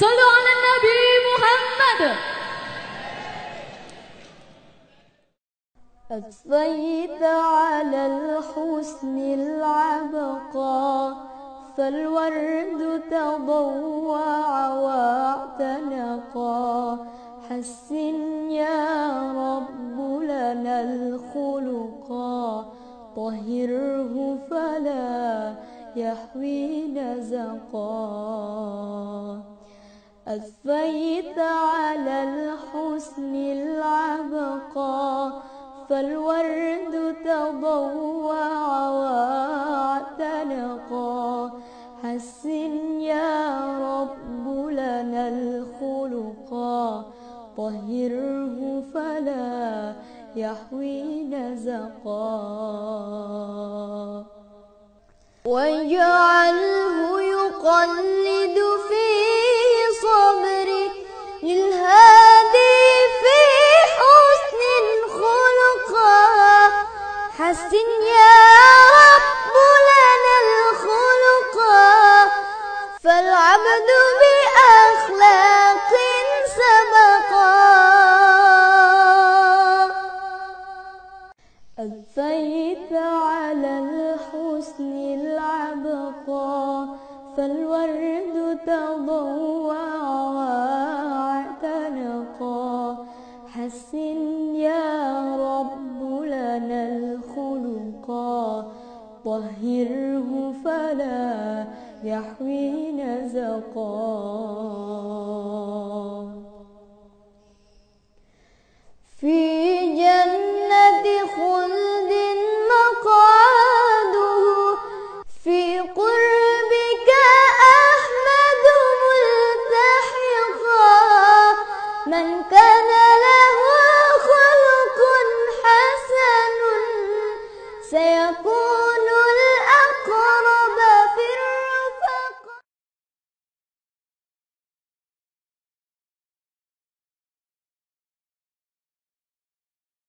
صلوا على النبي محمد. أثنيت على الحسن العبقى فالورد تضوع واعتنقا. حسن يا رب لنا الخلقا طهره فلا يحوي نزقا. أثنيت على الحسن العبقى فالورد تضوع واعتنقا حسن يا رب لنا الخلقا طهره فلا يحوي نزقا. واجعله يقلد حسن يا رب لنا الخلقا فالعبد بأخلاق سبقا أثيت على الحسن العبقى فالورد تضوع واعتنقا حسن ولا يحوي نزقا في جنة خلد مقعده في قربك أحمد ملتحقا. من كان له خلق حسن سيكون